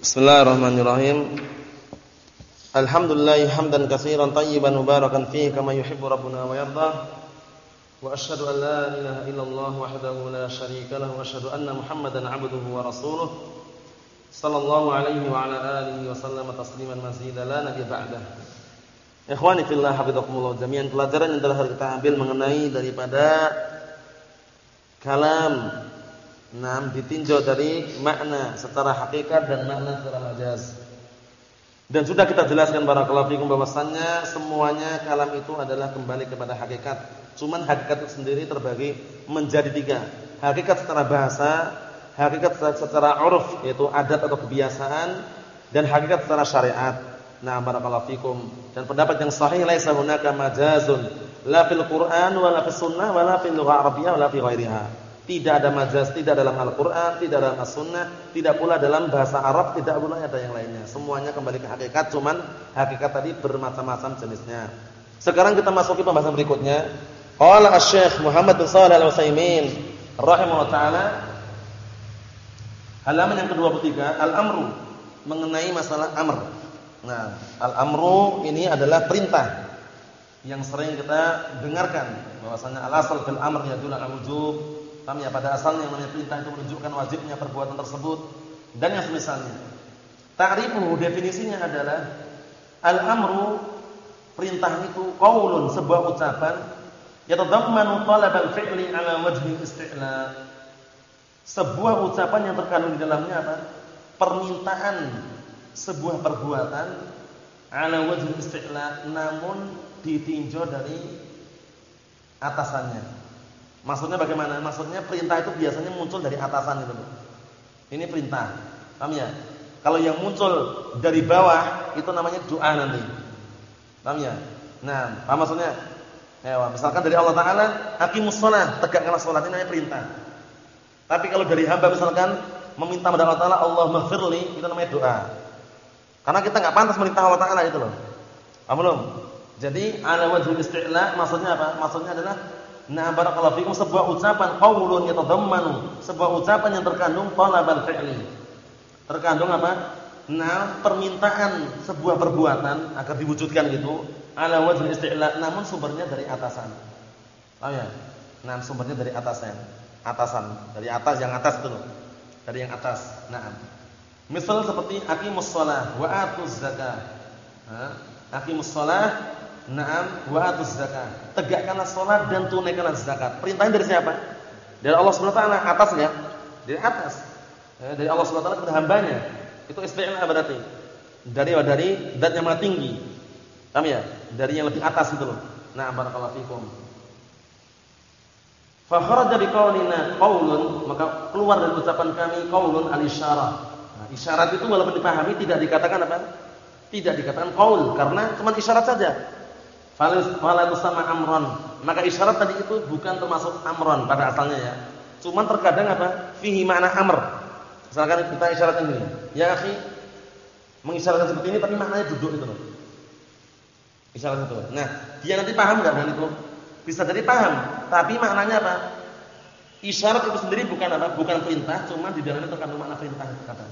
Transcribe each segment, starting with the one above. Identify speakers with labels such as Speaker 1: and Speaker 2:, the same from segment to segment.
Speaker 1: Bismillahirrahmanirrahim. Alhamdulillah hamdan katsiran tayyiban mubarakan fihi kama yuhibbu rabbuna wa yarda. Wa asyhadu an la ilaha illallah wahdahu la syarika lahu wa asyhadu anna Muhammadan 'abduhu wa rasuluh. Sallallahu alaihi wa ala alihi wa sallama tasliman mazida la nabiyya ba'dah. Ikhwani fillah hafizakumullah jami'an pelajaran yang telah kita ambil mengenai daripada kalam Nah, ditinjau dari makna secara hakikat dan makna secara majaz. Dan sudah kita jelaskan barakallahu fikum bahwasannya semuanya kalam itu adalah kembali kepada hakikat. Cuman hakikat itu sendiri terbagi menjadi tiga. Hakikat secara bahasa, hakikat secara uruf yaitu adat atau kebiasaan dan hakikat secara syariat. Nah, barakallahu fikum. Dan pendapat yang sahih laisa hunaka majazun la fil Qur'an wa la fis sunnah wa la fil lugha arabiyyah wa la fi ghairiha. Tidak ada majaz, tidak dalam Al-Qur'an, tidak dalam As-Sunnah, tidak pula dalam bahasa Arab, tidak pula ada yang lainnya. Semuanya kembali ke hakikat, cuman hakikat tadi bermacam-macam jenisnya. Sekarang kita masuki pembahasan berikutnya. Qala Asy-Syaikh Muhammad bin Shalih Al-Utsaimin rahimahullah taala halaman yang ke-23 al-amru mengenai masalah amr. Nah, al-amru ini adalah perintah yang sering kita dengarkan bahwasanya al-asal fil amr yadullu ala wujub Paham ya? Pada asalnya yang namanya perintah itu menunjukkan wajibnya perbuatan tersebut dan yang semisalnya. Ta'rifuhu definisinya adalah al-amru perintah itu qaulun sebuah ucapan yatadammanu talab al-fi'li 'ala wajhi isti'la. Sebuah ucapan yang terkandung di dalamnya apa? Permintaan sebuah perbuatan 'ala wajhi isti'la namun ditinjau dari atasannya. Maksudnya bagaimana? Maksudnya perintah itu biasanya muncul dari atasan itu. Ini perintah. Paham ya? Kalau yang muncul dari bawah itu namanya doa nanti. Paham ya? Nah, paham maksudnya? Ya, misalkan dari Allah Taala, "Aqimus shalah", tegakkanlah salat ini namanya perintah. Tapi kalau dari hamba misalkan meminta kepada Allah Taala, "Allah maghfirli", itu namanya doa. Karena kita enggak pantas meminta Allah Taala itu loh. Paham belum? Jadi ala wajhul isti'la maksudnya apa? Maksudnya adalah Nah, barakallahu fikum sebuah ucapan qaulun yatadammanu, sebuah ucapan yang terkandung talabal fi'li. Terkandung apa? Nah, permintaan sebuah perbuatan agar diwujudkan gitu ala wajhil isti'la, namun sumbernya dari atasan. Oh ya. Nah, sumbernya dari atasan. Atasan, dari atas yang atas itu. Dari yang atas. Nah. Misal seperti aqimus shalah wa atuz zakah. Aqimus shalah Naam wa atuz zakat. Tegakkanlah salat dan tunaikanlah zakat. Perintahnya dari siapa? Dari Allah Subhanahu wa taala atasnya. Dari atas. Ya, dari Allah Subhanahu wa taala kepada hambanya. Itu isti'la berarti. Dari dari zat yang maha tinggi. Paham ya? Dari yang lebih atas itu loh. Nah, barakallahu fikum. Fa kharaja biqaulina qaulun, maka keluar dari ucapan kami qaulun al-isyarah. Nah, isyarat itu walaupun dipahami tidak dikatakan apa? Tidak dikatakan qaul karena cuma isyarat saja. Fala sama amron. Maka isyarat tadi itu bukan termasuk amron pada asalnya ya. Cuman terkadang apa? Fihi makna amr. Misalkan kita isyaratkan ini. Ya akhi, mengisyaratkan seperti ini tapi maknanya duduk itu loh. Isyarat itu. Nah, dia nanti paham enggak dengan itu? Bisa jadi paham, tapi maknanya apa? Isyarat itu sendiri bukan apa? Bukan perintah, cuma di dalamnya terkandung makna perintah itu kata.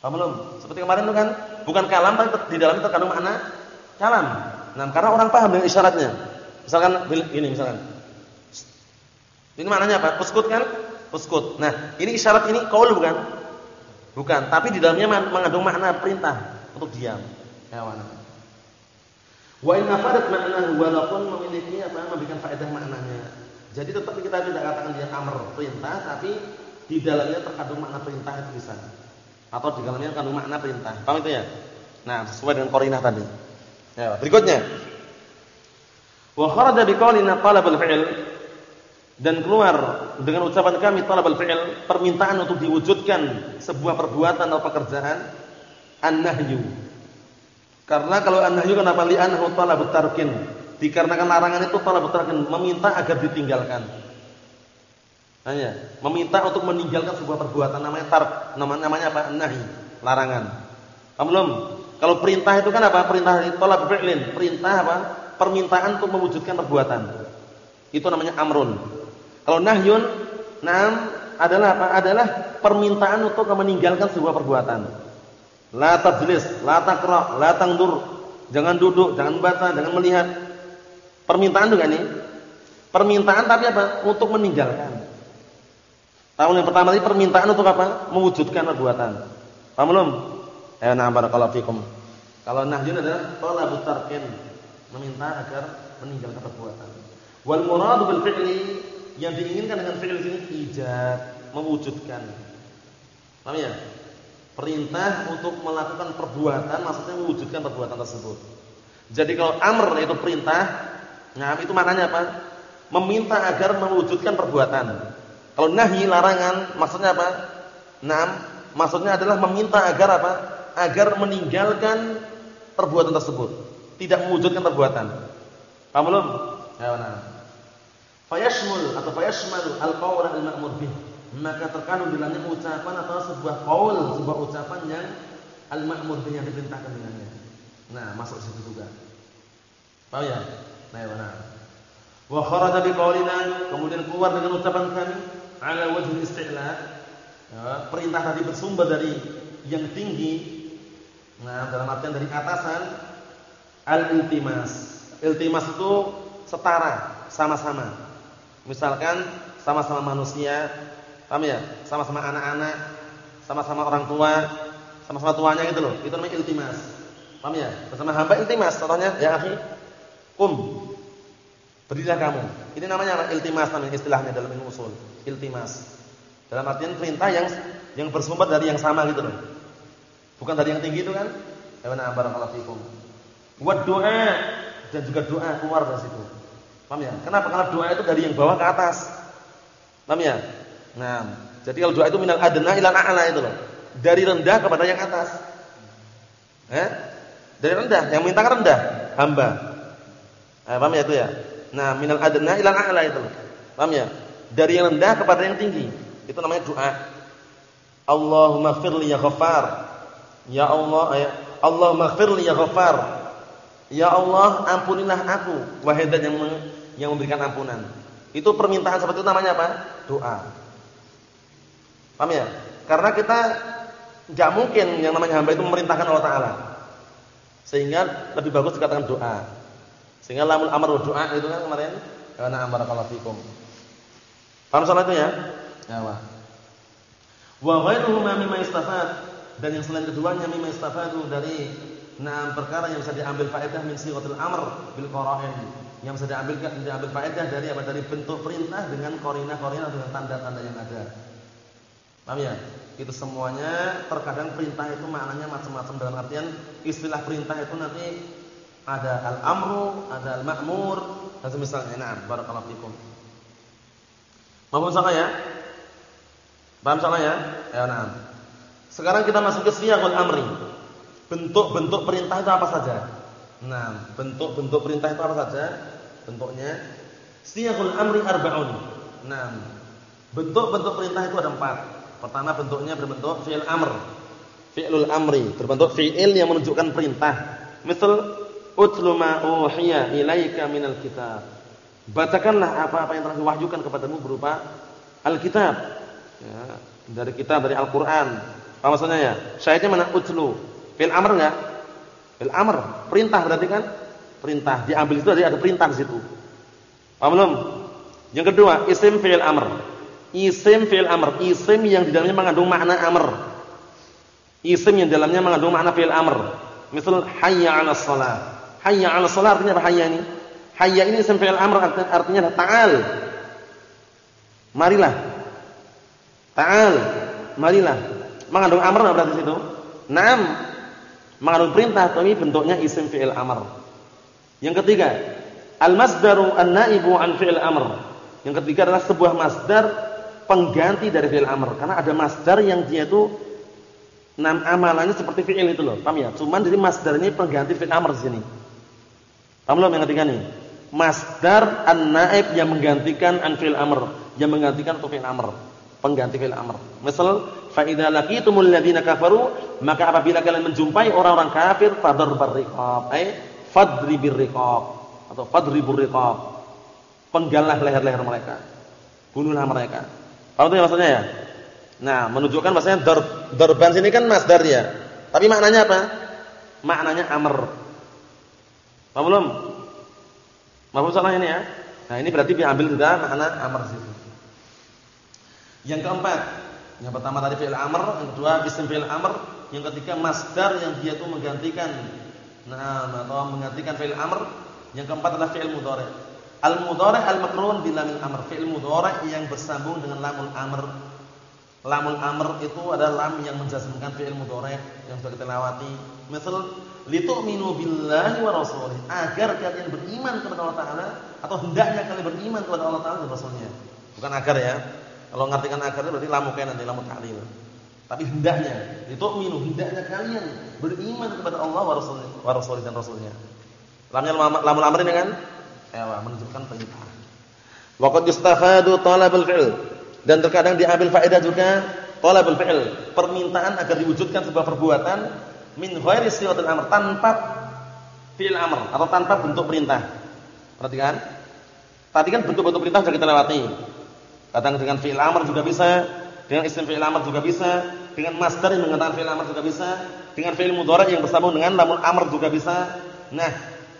Speaker 1: Paham belum? Seperti kemarin itu kan bukan kalam tapi di dalamnya terkandung makna kalam. Nah, karena orang paham dengan isyaratnya. Misalkan ini misalkan. Ini maknanya apa? Uskut kan? Uskut. Nah, ini isyarat ini qaul bukan? Bukan, tapi di dalamnya mengandung makna perintah untuk diam. Ya, mana? Wa in afadat makna walaupun memiliki apa? memberikan faedah maknanya. Jadi tetap kita tidak katakan dia amr, perintah, tapi di dalamnya terkandung makna perintah itu bisa. Atau di dalamnya terkandung makna perintah. Paham itu ya? Nah, sesuai dengan korinah tadi. Ya, berikutnya. Wa kharaja biqaulina talabul fi'l dan keluar dengan ucapan kami talabul fi'l permintaan untuk diwujudkan sebuah perbuatan atau pekerjaan an-nahyu. Karena kalau an-nahyu kenapa li'annahu talabut tarkin? Dikarenakan larangan itu talabut tarkin, meminta agar ditinggalkan. Hanya meminta untuk meninggalkan sebuah perbuatan namanya tark, namanya, namanya apa? Nahi, larangan. Paham belum? Kalau perintah itu kan apa? Perintah tolak fi'lin. Perintah apa? Permintaan untuk mewujudkan perbuatan. Itu namanya amrun. Kalau nahyun, nam adalah apa? Adalah permintaan untuk meninggalkan sebuah perbuatan. La tajlis, la taqra, la tangdur. Jangan duduk, jangan baca, jangan melihat. Permintaan juga ini. Permintaan tapi apa? Untuk meninggalkan. Tahun yang pertama ini permintaan untuk apa? Mewujudkan perbuatan. Paham belum? Eh, nah barakallahu fikum. Kalau nahyun adalah talabut tarkin, meminta agar meninggalkan perbuatan. Wal muradu bil fi'li yang diinginkan dengan fi'il ini ijab, mewujudkan. Paham ya? Perintah untuk melakukan perbuatan maksudnya mewujudkan perbuatan tersebut. Jadi kalau amr itu perintah, nah itu maknanya apa? Meminta agar mewujudkan perbuatan. Kalau nahi larangan maksudnya apa? Naam, maksudnya adalah meminta agar apa? Agar meninggalkan perbuatan tersebut, tidak mewujudkan perbuatan. Paham belum? Ya, nah. Fayashmul atau fayashmal al-qawl al-ma'mur bih maka terkandung di dalamnya ucapan atau sebuah qaul, sebuah ucapan yang al-ma'mur yang diperintahkan dengannya. Nah, masuk situ juga. Tahu ya? Nah, ya benar. Wa kharaja bi kemudian keluar dengan ucapan kami ala wajhi isti'la. Ya, perintah tadi bersumber dari yang tinggi. Nah, dalam artian dari atasan al-iltimas. Iltimas itu setara, sama-sama. Misalkan sama-sama manusia Paham ya? Sama-sama anak-anak, sama-sama orang tua, sama-sama tuanya gitu loh. Itu namanya iltimas. Paham ya? Bersama hamba iltimas. Contohnya, ya akhi, kum. Berilah kamu. Ini namanya? Iltimas namanya istilahnya dalam ilmu usul. Iltimas. Dalam artian perintah yang yang bersumber dari yang sama gitu loh. Bukan dari yang tinggi itu kan? Ya benar barakallahu fikum. Wa doa dan juga doa keluar dari situ. Paham ya? Kenapa? Karena doa itu dari yang bawah ke atas. Paham ya? Nah, jadi kalau doa itu minal adna ila a'la itu loh. Dari rendah kepada yang atas. Eh? Dari rendah, yang minta rendah, hamba. Eh, paham ya itu ya? Nah, minal adna ila a'la itu loh. Paham ya? Dari yang rendah kepada yang tinggi. Itu namanya doa. Allahumma firli ya ghaffar. Ya Allah, ya Allahumma firli ya ghaffar. Ya Allah, ampunilah aku, wahai yang yang memberikan ampunan. Itu permintaan seperti itu namanya apa? Doa. Paham ya? Karena kita nggak mungkin yang namanya hamba itu memerintahkan Allah Taala. Sehingga lebih bagus dikatakan doa. Sehingga lamul amar doa itu kan kemarin karena amar kalau fikum. Paham soal itu ya? Ya. Wa ghairuhuma mimma istafad dan yang selain keduanya mimma istafadu dari enam perkara yang bisa diambil faedah min sighatil amr bil qara'in. Yang bisa diambil diambil faedah dari apa? Dari bentuk perintah dengan korina-korina dengan tanda-tanda yang ada. Paham ya? Itu semuanya terkadang perintah itu maknanya macam-macam dalam artian istilah perintah itu nanti ada al-amru, ada al-ma'mur dan semisalnya. Nah, barakallahu fikum. Paham salah ya? Paham salah ya? Ya, nah. Sekarang kita masuk ke siyaqul amri. Bentuk-bentuk perintah itu apa saja? Nah, bentuk-bentuk perintah itu apa saja? Bentuknya siyaqul amri arba'un. Nah, bentuk-bentuk perintah itu ada empat. Pertama bentuknya berbentuk fi'il amr. Fi'lul amri, berbentuk fi'il yang menunjukkan perintah. Misal utlu ma uhiya ilaika minal kitab. Bacakanlah apa-apa yang telah diwahyukan kepadamu berupa Alkitab. Ya, dari kitab dari Al-Qur'an. Apa maksudnya ya? Syahidnya mana utlu? Fi'il amr enggak? Fi'il amr, perintah berarti kan? Perintah. Diambil itu ada perintah di situ. Paham belum? Yang kedua, isim fi'il amr. Isim fi'il amr, isim yang di dalamnya mengandung makna amr. Isim yang di dalamnya mengandung makna fi'il amr. Misal hayya 'alas shalah. Hayya 'alas shalah artinya apa hayya ini? Hayya ini isim fi'il amr artinya, artinya ta'al. Marilah. Ta'al. Marilah. Mengandung amr enggak berarti situ? Naam. Mengandung perintah tapi bentuknya isim fi'il amr. Yang ketiga, al-masdaru an-naibu an fi'il amr. Yang ketiga adalah sebuah masdar pengganti dari fi'il amr karena ada masdar yang dia itu enam amalannya seperti fi'il itu loh. Paham ya? Cuman dari masdar ini pengganti fi'il amr di sini. Paham belum yang ketiga nih? Masdar an-naib yang menggantikan an fi'il amr, yang menggantikan fi'il amr, pengganti fi'il amr. Misal fa idza laqitumul ladzina kafaru, maka apabila kalian menjumpai orang-orang kafir fadribur riqab, ay fadribir riqab atau fadribur riqab. Penggalah leher-leher mereka. Bunuhlah mereka. Paham itu ya maksudnya ya? Nah, menunjukkan maksudnya darban sini kan masdar ya. Tapi maknanya apa? Maknanya amr. Paham belum? Paham salah ini ya? Nah, ini berarti diambil juga makna amr situ. Yang keempat, yang pertama tadi fi'il amr, yang kedua isim fi'il amr, yang ketiga masdar yang dia itu menggantikan nah atau menggantikan fi'il amr, yang keempat adalah fi'il mudhari. Al-mudhari al-makrun bi lamil amr, fi'il mudhari yang bersambung dengan lamul amr. Lamul amr itu adalah lam yang menjazmkan fi'il mudhari yang sudah kita lewati. Misal litu'minu billahi wa rasulih, agar kalian beriman kepada Allah taala atau hendaknya kalian beriman kepada Allah taala dan rasulnya. Bukan agar ya. Kalau ngartikan itu berarti lamu nanti lamu ta'lil. Tapi hendaknya, litu'minu hendaknya kalian beriman kepada Allah wa rasulih, wa rasulih dan rasulnya. Lamnya lamul amr ini kan ya, menunjukkan perintah. Waqad yustafadu talabul fi'l dan terkadang diambil faedah juga talabul fi'l, permintaan agar diwujudkan sebuah perbuatan min ghairi siwatul amr tanpa fi'il amr atau tanpa bentuk perintah. Perhatikan. Tadi kan bentuk-bentuk perintah sudah kita lewati. Kadang dengan fi'il amr juga bisa, dengan isim fi'il amr juga bisa, dengan masdar yang mengatakan fi'il amr juga bisa, dengan fi'il mudhari yang bersambung dengan lamul amr juga bisa. Nah,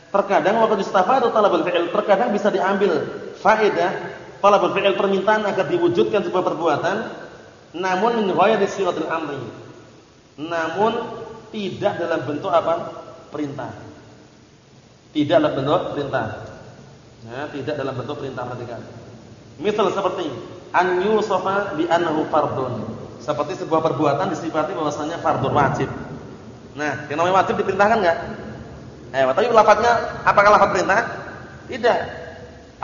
Speaker 1: terkadang waktu istafadu talabul fi'il, terkadang bisa diambil faedah talabul fi'il permintaan agar diwujudkan sebuah perbuatan namun min ghairi silatul amri. Namun tidak dalam bentuk apa? perintah. Tidak dalam bentuk perintah. Ya, tidak dalam bentuk perintah perhatikan. Misal seperti an yusafa bi annahu fardun. Seperti sebuah perbuatan disifati bahwasanya fardun wajib. Nah, yang namanya wajib diperintahkan enggak? Eh, tapi lafadznya apakah lafaz perintah? Tidak.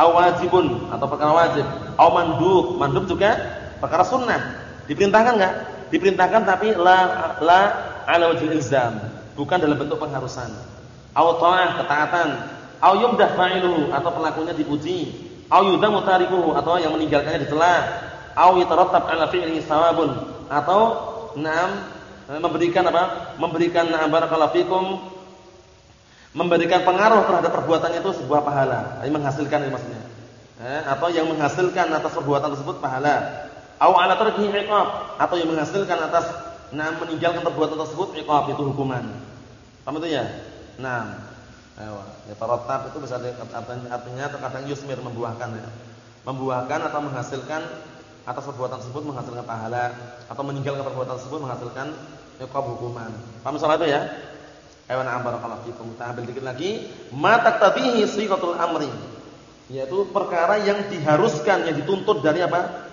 Speaker 1: Awajibun atau perkara wajib. Aw mandub, mandub juga perkara sunnah. Diperintahkan enggak? Diperintahkan tapi la la ala wajhil ilzam, bukan dalam bentuk pengharusan. Aw ta'ah, ketaatan. Aw yumdah fa'iluhu atau pelakunya dipuji au yudamu tarikuhu atau yang meninggalkannya dicela au yatarattab ala fi'li sawabun atau enam memberikan apa? Memberikan na'am barakallahu fikum memberikan pengaruh terhadap perbuatan itu sebuah pahala. Ini menghasilkan ini maksudnya. Eh, atau yang menghasilkan atas perbuatan tersebut pahala. Au ala tarkihi iqab atau yang menghasilkan atas nah meninggalkan perbuatan tersebut iqab itu hukuman. Paham itu ya? Nah Ya tarattab itu bisa artinya terkadang yusmir membuahkan ya. Membuahkan atau menghasilkan atas perbuatan tersebut menghasilkan pahala atau meninggalkan perbuatan tersebut menghasilkan iqab hukuman. Paham soal itu ya? Na'am barakallahu fikum. Kita ambil dikit lagi, ma taqtadihi siqatul amri. Yaitu perkara yang diharuskan, yang dituntut dari apa?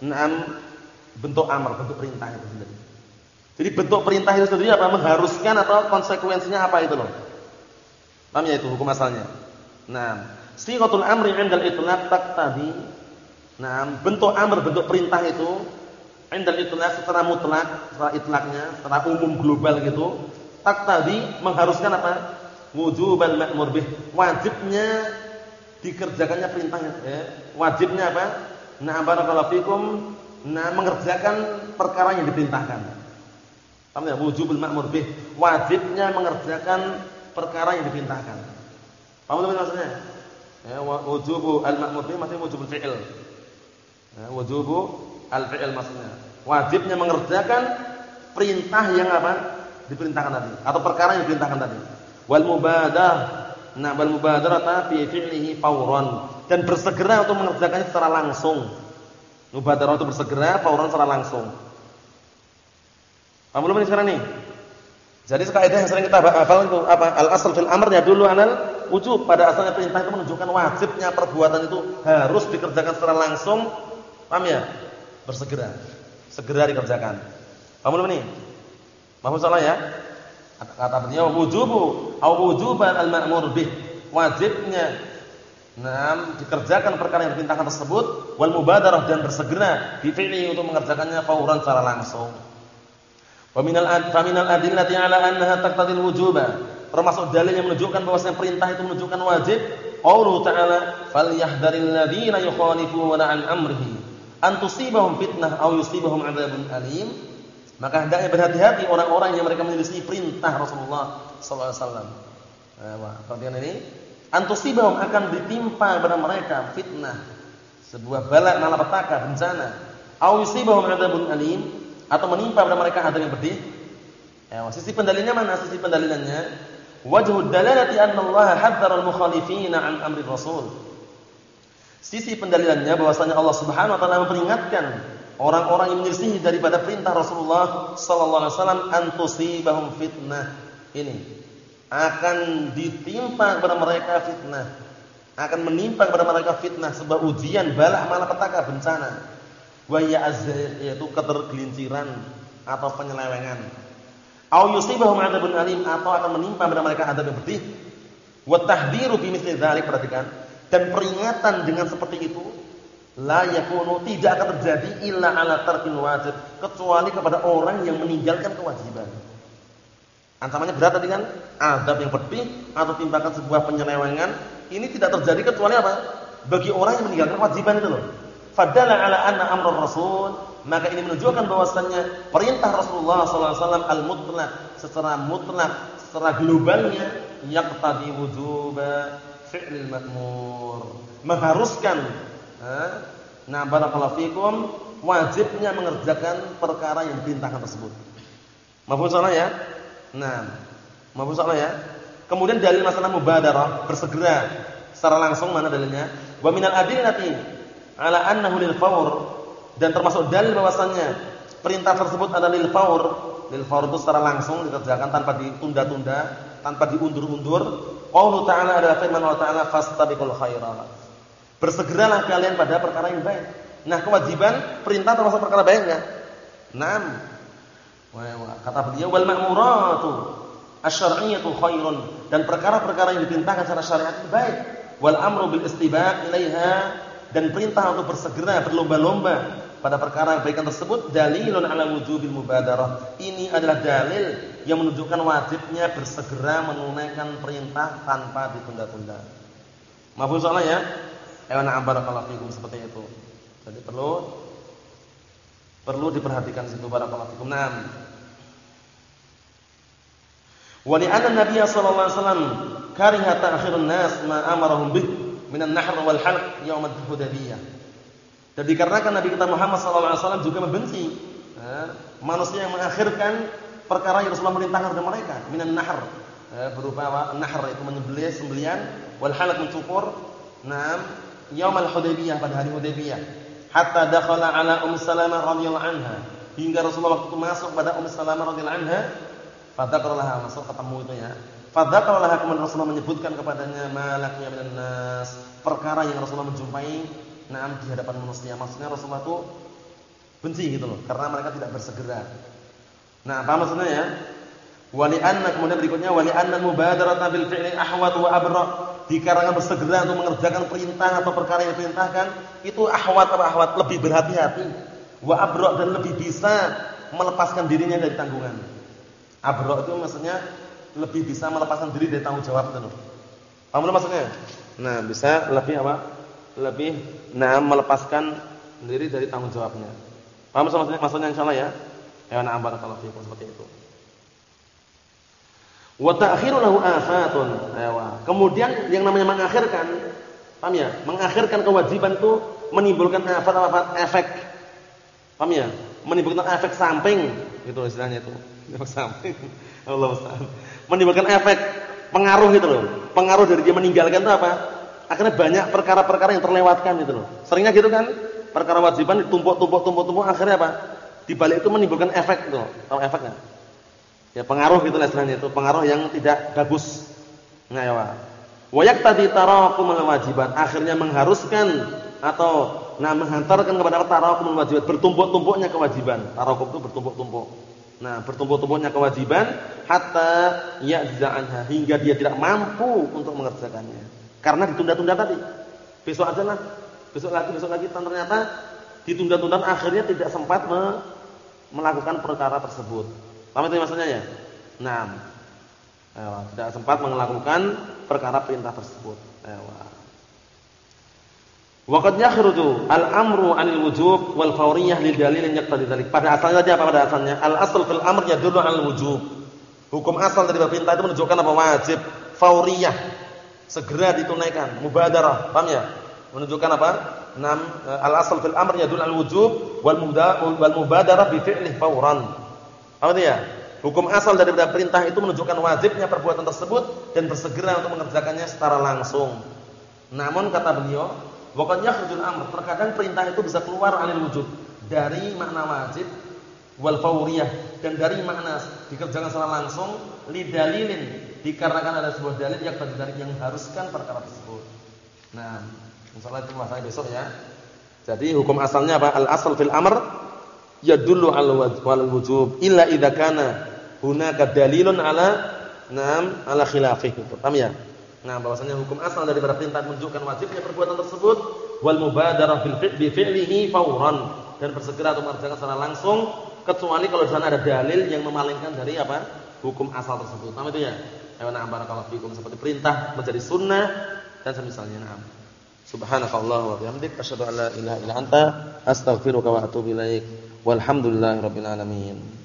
Speaker 1: Naam bentuk amr, bentuk perintah itu sendiri. Jadi bentuk perintah itu sendiri apa? Mengharuskan atau konsekuensinya apa itu loh? Paham ya itu hukum asalnya? Nah, sighatul amri 'indal itlaq taqtadi. Nah, bentuk amr, bentuk perintah itu 'indal itlaq secara mutlak, secara itlaknya, secara umum global gitu, taqtadi mengharuskan apa? Wujubal ma'mur bih. Wajibnya dikerjakannya perintahnya, ya. Wajibnya apa? Nah, barakallahu fikum, nah mengerjakan perkara yang diperintahkan. Paham ya? Wujubul ma'mur bih. Wajibnya mengerjakan perkara yang diperintahkan. Paham belum maksudnya? Ya, wujubu al-ma'mur bi maksudnya wujubul fi'il. Ya, wujubu al-fi'il maksudnya. Wajibnya mengerjakan perintah yang apa? Diperintahkan tadi atau perkara yang diperintahkan tadi. Wal mubadah. Nah, wal mubadarata fi fi'lihi fawran dan bersegera untuk mengerjakannya secara langsung. Mubadarah itu bersegera, fawran secara langsung. Paham belum ini sekarang nih? Jadi kaidah yang sering kita hafal itu apa? Al asal fil amr ya dulu anal wujub. Pada asalnya perintah itu menunjukkan wajibnya perbuatan itu harus dikerjakan secara langsung. Paham ya? Bersegera. Segera dikerjakan. Paham belum ini? Paham salah ya? Kata beliau wujubu au wujuban al ma'mur bih. Wajibnya nah, dikerjakan perkara yang diperintahkan tersebut wal mubadarah dan bersegera bi untuk mengerjakannya fauran secara langsung. Wa minal faminal adillati ala annaha taqtadil wujuba. Termasuk dalil yang menunjukkan bahwasanya perintah itu menunjukkan wajib. Qaulu ta'ala falyahdharil ladzina yukhalifuna an amrihi an tusibahum fitnah aw yusibahum adzabun alim. Maka hendaknya berhati-hati orang-orang yang mereka menyelisih perintah Rasulullah sallallahu alaihi wasallam. Nah, perhatian ini antusibahum akan ditimpa kepada mereka fitnah, sebuah bala malapetaka, bencana. Au yusibahum adzabun alim atau menimpa pada mereka adab yang pedih. Ya, sisi pendalilannya mana? Sisi pendalilannya wajhud dalalati anna Allah hadzara al-mukhalifina an amri Rasul. Sisi pendalilannya bahwasanya Allah Subhanahu wa taala memperingatkan orang-orang yang menyelisihi daripada perintah Rasulullah sallallahu alaihi wasallam antusibahum fitnah. Ini akan ditimpa kepada mereka fitnah. Akan menimpa kepada mereka fitnah sebuah ujian balak malapetaka bencana. Wa ya'zir yaitu ketergelinciran atau penyelewengan Au yusibahum adzabun alim atau akan menimpa pada mereka adab yang pedih. Wa tahdhiru bi mithli dzalik perhatikan dan peringatan dengan seperti itu la yakunu tidak akan terjadi illa ala tarkil wajib kecuali kepada orang yang meninggalkan kewajiban. Ancamannya berat tadi kan? Adab yang pedih atau timbakan sebuah penyelewengan ini tidak terjadi kecuali apa? Bagi orang yang meninggalkan kewajiban itu loh. Fadalla ala anna amrul rasul maka ini menunjukkan bahwasannya perintah Rasulullah SAW al-mutlak secara mutlak, secara globalnya yaqtadi wujuba fi'lil ma'mur. Mengharuskan nah barakallahu fikum wajibnya mengerjakan perkara yang diperintahkan tersebut. Mahfuz salah ya? Nah, mahfuz salah ya? Kemudian dalil masalah mubadarah, bersegera secara langsung mana dalilnya? Wa minal adillati ala annahu lil fawr dan termasuk dalil bahwasannya perintah tersebut adalah lil faur. Lil faur itu secara langsung dikerjakan tanpa ditunda-tunda, tanpa diundur-undur. Allah Ta'ala adalah firman Allah Ta'ala fastabiqul khairat. Bersegeralah kalian pada perkara yang baik. Nah, kewajiban perintah termasuk perkara baik enggak? Naam. Kata beliau wal ma'muratu asy-syar'iyyatu khairun dan perkara-perkara yang diperintahkan secara syariat itu baik. Wal amru bil istibaq ilaiha dan perintah untuk bersegera berlomba-lomba pada perkara kebaikan tersebut dalilun ala wujubil mubadarah. Ini adalah dalil yang menunjukkan wajibnya bersegera menunaikan perintah tanpa ditunda-tunda. Mahfuz soalnya ya? Ewana barakallahu fikum seperti itu. Jadi perlu perlu diperhatikan situ barakallahu fikum. Naam. Wa li anna Nabiy sallallahu alaihi wasallam kariha ta'khirun nas ma amarahum bih minan nahr wal halq yaum ad-hudaybiyah. Dan dikarenakan Nabi kita Muhammad SAW juga membenci ya, manusia yang mengakhirkan perkara yang Rasulullah merintahkan kepada mereka, minan nahr, ya, berupa? Nahr itu menyembelih sembelian, wal halak mencukur, nam, al Hudaybiyah pada hari Hudaybiyah. Hatta dakhala ala Ummu Salamah radhiyallahu anha. Hingga Rasulullah waktu masuk pada Ummu Salamah radhiyallahu anha, fadzakaraha masuk ketemu itu ya. Fadzakaraha kemudian Rasulullah menyebutkan kepadanya malaknya minan nas, perkara yang Rasulullah menjumpai nah di hadapan manusia. Maksudnya Rasulullah itu benci gitu loh, karena mereka tidak bersegera. Nah, apa maksudnya ya? Wali anna kemudian berikutnya wali anna mubadarata bil fi'li ahwat wa abra. Dikarenakan bersegera untuk mengerjakan perintah atau perkara yang diperintahkan, itu ahwat apa ahwat lebih berhati-hati. Wa abra dan lebih bisa melepaskan dirinya dari tanggungan. Abra itu maksudnya lebih bisa melepaskan diri dari tanggung jawab itu. Paham maksudnya? Nah, bisa lebih apa? lebih nah melepaskan diri dari tanggung jawabnya. Paham maksudnya? Maksudnya insyaallah ya. Ya na'am barakallahu fiikum seperti itu. Wa ta'khiru lahu afatun. Aywa. Kemudian yang namanya mengakhirkan, paham ya? Mengakhirkan kewajiban itu menimbulkan afat apa efek. Paham ya? Menimbulkan efek samping gitu istilahnya itu. Allah. Menimbulkan efek pengaruh gitu loh. Pengaruh dari dia meninggalkan itu apa? akhirnya banyak perkara-perkara yang terlewatkan gitu loh. Seringnya gitu kan? Perkara wajiban ditumpuk-tumpuk-tumpuk-tumpuk akhirnya apa? Di balik itu menimbulkan efek tuh. Tahu efeknya? Ya pengaruh gitu lah itu, pengaruh yang tidak bagus. Nah, ya. Wa yaqtadi tarakumul wajibat, akhirnya mengharuskan atau nah menghantarkan kepada tarakumul wajibat, bertumpuk-tumpuknya kewajiban. Tarakum itu bertumpuk-tumpuk. Nah, bertumpuk-tumpuknya kewajiban hatta ya'za anha hingga dia tidak mampu untuk mengerjakannya. Karena ditunda-tunda tadi. Besok aja lah. Besok lagi, besok lagi. Ternyata ditunda-tunda akhirnya tidak sempat me melakukan perkara tersebut. Paham itu maksudnya ya? Nah, tidak sempat melakukan perkara perintah tersebut. Ewa. Waqad yakhruju al-amru 'anil wujub wal fawriyah lil dalil yaqtadi dzalik. Pada asalnya apa pada asalnya? Al-asl fil amr yadullu 'alal wujub. Hukum asal dari perintah itu menunjukkan apa wajib, fauriyah segera ditunaikan, mubadarah. Paham ya? Menunjukkan apa? Nam eh, al-asal fil amr yadul al-wujub wal wal mubadarah bi fi'lih fawran. Apa dia? Hukum asal dari perintah itu menunjukkan wajibnya perbuatan tersebut dan bersegera untuk mengerjakannya secara langsung. Namun kata beliau, waktu yakhrujul amr, terkadang perintah itu bisa keluar anil wujud dari makna wajib wal fauriyah dan dari makna dikerjakan secara langsung lidalilin dikarenakan ada sebuah dalil yang tadi yang haruskan perkara tersebut. Nah, insyaallah itu masalah besok ya. Jadi hukum asalnya apa? Al asal fil amr yadullu al wujub illa idza kana hunaka dalilun ala nam ala khilafih itu. Paham ya? Nah, bahwasanya hukum asal dari perintah menunjukkan wajibnya perbuatan tersebut wal mubadarah bil fi'li fi'lihi fawran dan bersegera untuk mengerjakan secara langsung kecuali kalau di sana ada dalil yang memalingkan dari apa? hukum asal tersebut. Paham itu ya? Ya na'am barakallahu fikum seperti perintah menjadi sunnah dan semisalnya na'am. Subhanakallah wa bihamdik asyhadu an la ilaha illa anta astaghfiruka wa atubu ilaik. Walhamdulillahirabbil alamin.